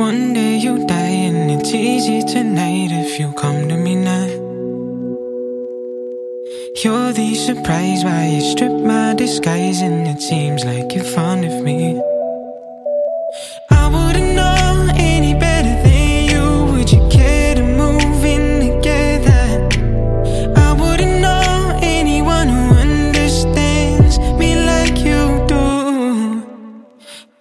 One day you'll die, and it's easy tonight if you come to me now. You're the surprise why you strip my disguise, and it seems like you're fond of me.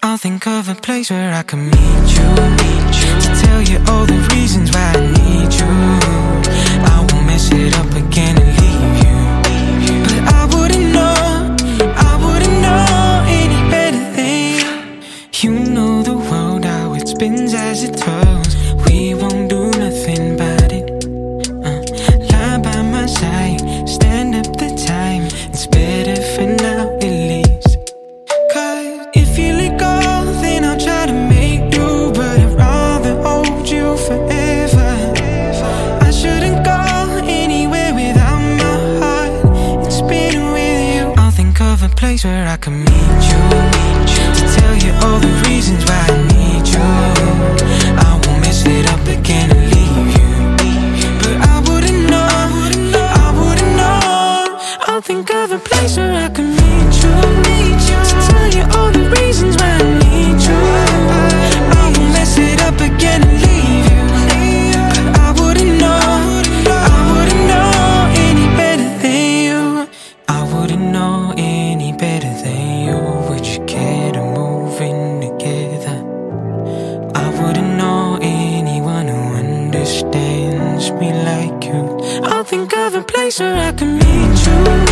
I'll think of a place where I can meet you, meet you to tell you all the reasons why I need you. I won't mess it up again and leave you. But I wouldn't know, I wouldn't know any better than you know the world how it spins as it twirls. We won't of a place where I can meet you. To tell you all the reasons why I need you. I won't mess it up again and leave you. But I wouldn't know, I wouldn't know. I'll think of a place where I can meet you, together. I wouldn't know anyone who understands me like you. I'll think of a place where I can meet you.